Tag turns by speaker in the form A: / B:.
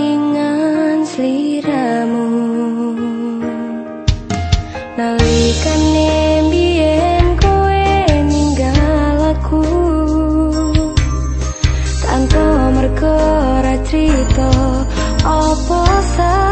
A: kelingan sliramu nalikan embien kowe ninggal aku. Tanpa merkora cerita apa saja